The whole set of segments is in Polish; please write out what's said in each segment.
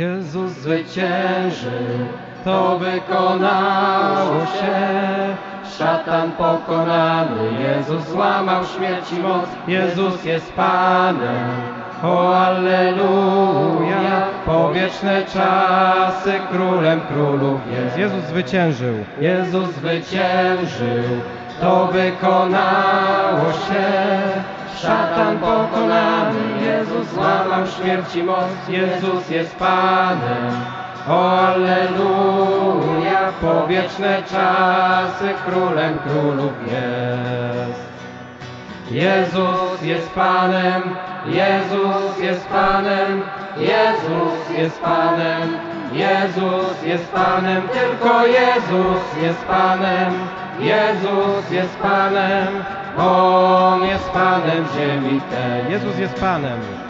Jezus zwyciężył, to wykonało się. Szatan pokonany, Jezus złamał śmierć i moc, Jezus jest Panem. O Alleluja, po wieczne czasy królem królów jest. Jezus zwyciężył. Jezus zwyciężył, to wykonało się. Szatan pokonany, złamał śmierć i moc, Jezus jest Panem. Alleluja, po wieczne czasy królem królów jest. Jezus jest Panem, Jezus jest Panem, Jezus jest Panem, Jezus jest Panem, tylko Jezus jest Panem, Jezus jest Panem, On jest Panem ziemi tej. Jezus jest Panem.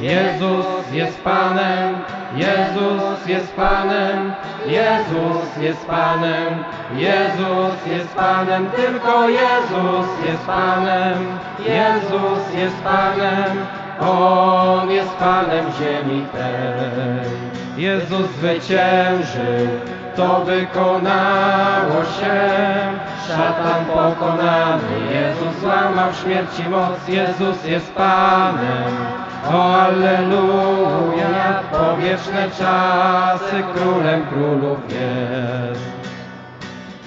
Jezus jest Panem, Jezus jest Panem, Jezus jest Panem, Jezus jest Panem, tylko Jezus jest Panem, Jezus jest Panem, On jest Panem ziemi tej. Jezus zwyciężył, to wykonało się. Szatan pokonany, Jezus złamał śmierć i moc, Jezus jest Panem. O Alleluja, po czasy królem królów jest.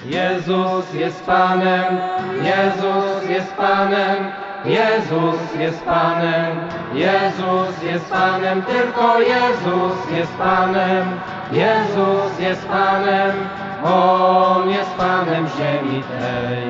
Jezus jest Panem, Jezus jest Panem, Jezus jest Panem, Jezus jest Panem, tylko Jezus jest Panem, Jezus jest Panem, On jest Panem ziemi tej.